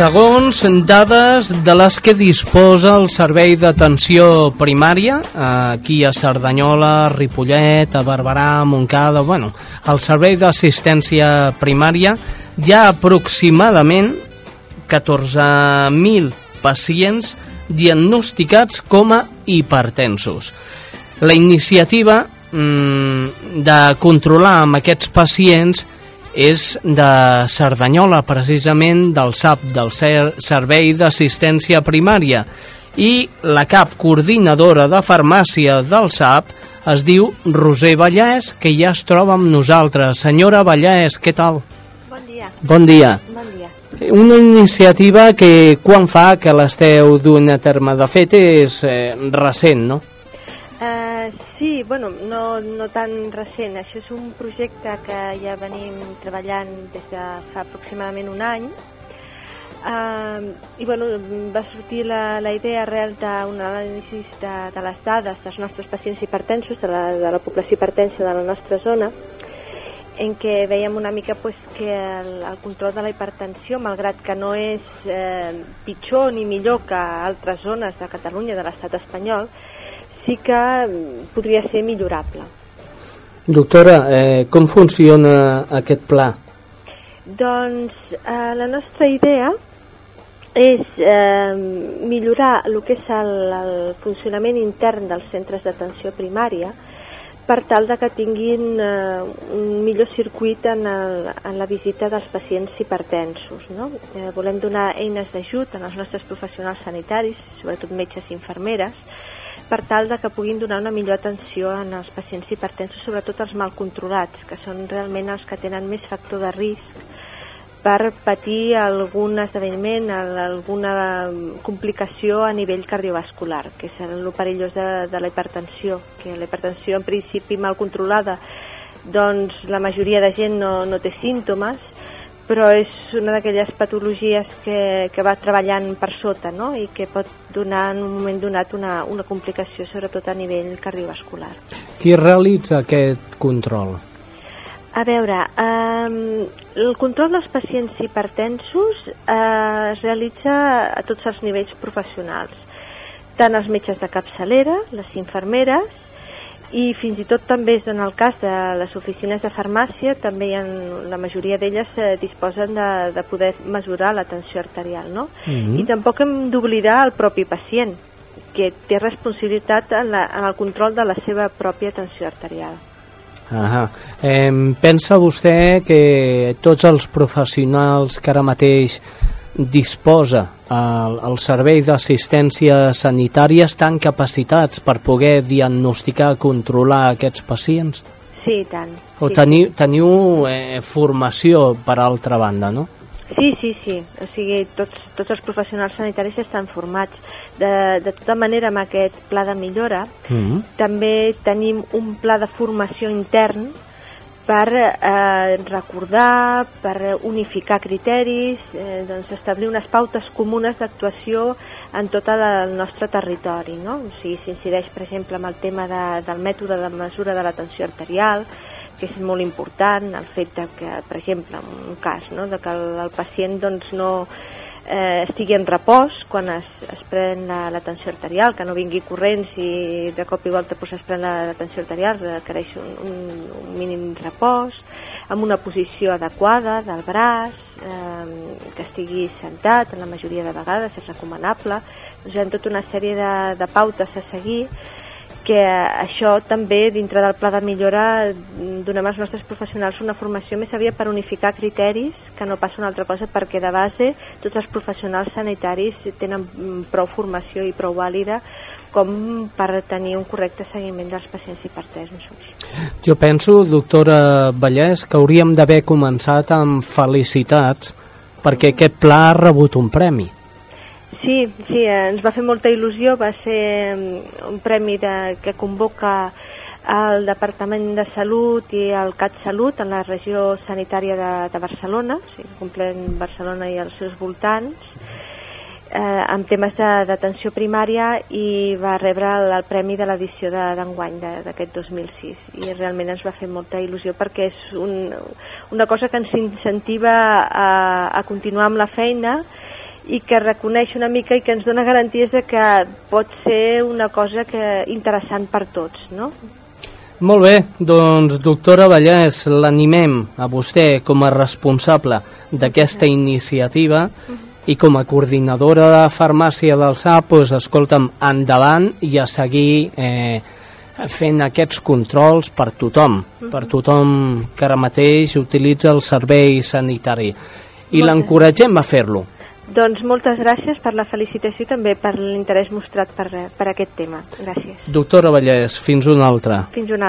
Segons dades de les que disposa el Servei d'Atenció Primària, aquí a Cerdanyola, Ripollet, a Barberà, Montcada, bueno, el Servei d'Assistència Primària hi ha aproximadament 14.000 pacients diagnosticats com a hipertensos. La iniciativa mm, de controlar amb aquests pacients és de Cerdanyola, precisament del SAP, del Servei d'Assistència Primària, i la cap coordinadora de farmàcia del SAP es diu Roser Vallès, que ja es troba amb nosaltres. Senyora Vallès, què tal? Bon dia. Bon dia. Bon dia. Una iniciativa que quan fa que l'esteu duent a terme? De fet, és eh, recent, no? Sí, bueno, no, no tan recent. Això és un projecte que ja venim treballant des de fa aproximadament un any. Uh, I bueno, va sortir la, la idea arrel d'un anàlisi de, de les dades dels nostres pacients hipertensos, de la, de la població hipertensa de la nostra zona, en què veiem una mica pues, que el, el control de la hipertensió, malgrat que no és eh, pitjor ni millor que altres zones de Catalunya, de l'estat espanyol, sí que mm, podria ser millorable. Doctora, eh, com funciona aquest pla? Doncs eh, la nostra idea és eh, millorar el que és el, el funcionament intern dels centres d'atenció primària per tal de que tinguin eh, un millor circuit en, el, en la visita dels pacients hipertensos. No? Eh, volem donar eines d'ajut als nostres professionals sanitaris, sobretot metges i infermeres, per tal de que puguin donar una millor atenció als pacients hipertensos, sobretot els mal controlats, que són realment els que tenen més factor de risc per patir algun esdeveniment, alguna complicació a nivell cardiovascular, que és el perillós de, de la hipertensió, que la hipertensió en principi mal controlada doncs la majoria de gent no, no té símptomes, però és una d'aquelles patologies que, que va treballant per sota no? i que pot donar en un moment donat una, una complicació, sobretot a nivell cardiovascular. Qui realitza aquest control? A veure, eh, el control dels pacients hipertensos eh, es realitza a tots els nivells professionals, tant els metges de capçalera, les infermeres, i fins i tot també és en el cas de les oficines de farmàcia, també hi ha, la majoria d'elles eh, disposen de, de poder mesurar la tensió arterial, no? Mm -hmm. I tampoc hem d'oblidar el propi pacient, que té responsabilitat en, la, en el control de la seva pròpia tensió arterial. Ahà. Eh, pensa vostè que tots els professionals que ara mateix disposa el, el servei d'assistència sanitària estan capacitats per poder diagnosticar, controlar aquests pacients? Sí, tant. O sí, teniu, teniu eh, formació per altra banda, no? Sí, sí, sí. O sigui, tots, tots els professionals sanitaris estan formats. De, de tota manera, amb aquest pla de millora, mm -hmm. també tenim un pla de formació intern per eh, recordar, per unificar criteris, eh, doncs establir unes pautes comunes d'actuació en tot el nostre territori. No? O sigui, s'incideix, per exemple, amb el tema de, del mètode de mesura de la tensió arterial, que és molt important, el fet de que, per exemple, en un cas, no? de que el, el pacient doncs, no eh, estigui en repòs quan es, es pren la, la tensió arterial, que no vingui corrents i de cop i volta pues, es pren la, la tensió arterial, requereix un, un, un mínim repòs, amb una posició adequada del braç, eh, que estigui sentat, en la majoria de vegades és recomanable, doncs hi ha tota una sèrie de, de pautes a seguir que això també dintre del pla de millora donem als nostres professionals una formació més aviat per unificar criteris que no passa una altra cosa perquè de base tots els professionals sanitaris tenen prou formació i prou vàlida com per tenir un correcte seguiment dels pacients hipertensos. Jo penso, doctora Vallès, que hauríem d'haver començat amb felicitats perquè aquest pla ha rebut un premi. Sí, sí, ens va fer molta il·lusió, va ser mm, un premi de, que convoca el Departament de Salut i el CatSalut en la regió sanitària de, de Barcelona, o sigui, complen Barcelona i els seus voltants, eh, amb temes d'atenció primària i va rebre el, el premi de l'edició d'enguany d'aquest 2006 i realment ens va fer molta il·lusió perquè és un, una cosa que ens incentiva a, a continuar amb la feina i que reconeix una mica i que ens dona garanties de que pot ser una cosa que interessant per tots, no? Molt bé, doncs doctora Vallès, l'animem a vostè com a responsable d'aquesta iniciativa i com a coordinadora de farmàcia del SAP, doncs, escolta'm, endavant i a seguir eh, fent aquests controls per tothom, per tothom que ara mateix utilitza el servei sanitari. I l'encoratgem a fer-lo. Doncs moltes gràcies per la felicitació i també per l'interès mostrat per, per aquest tema. Gràcies. Doctora Vallès, fins una altra. Fins una altra.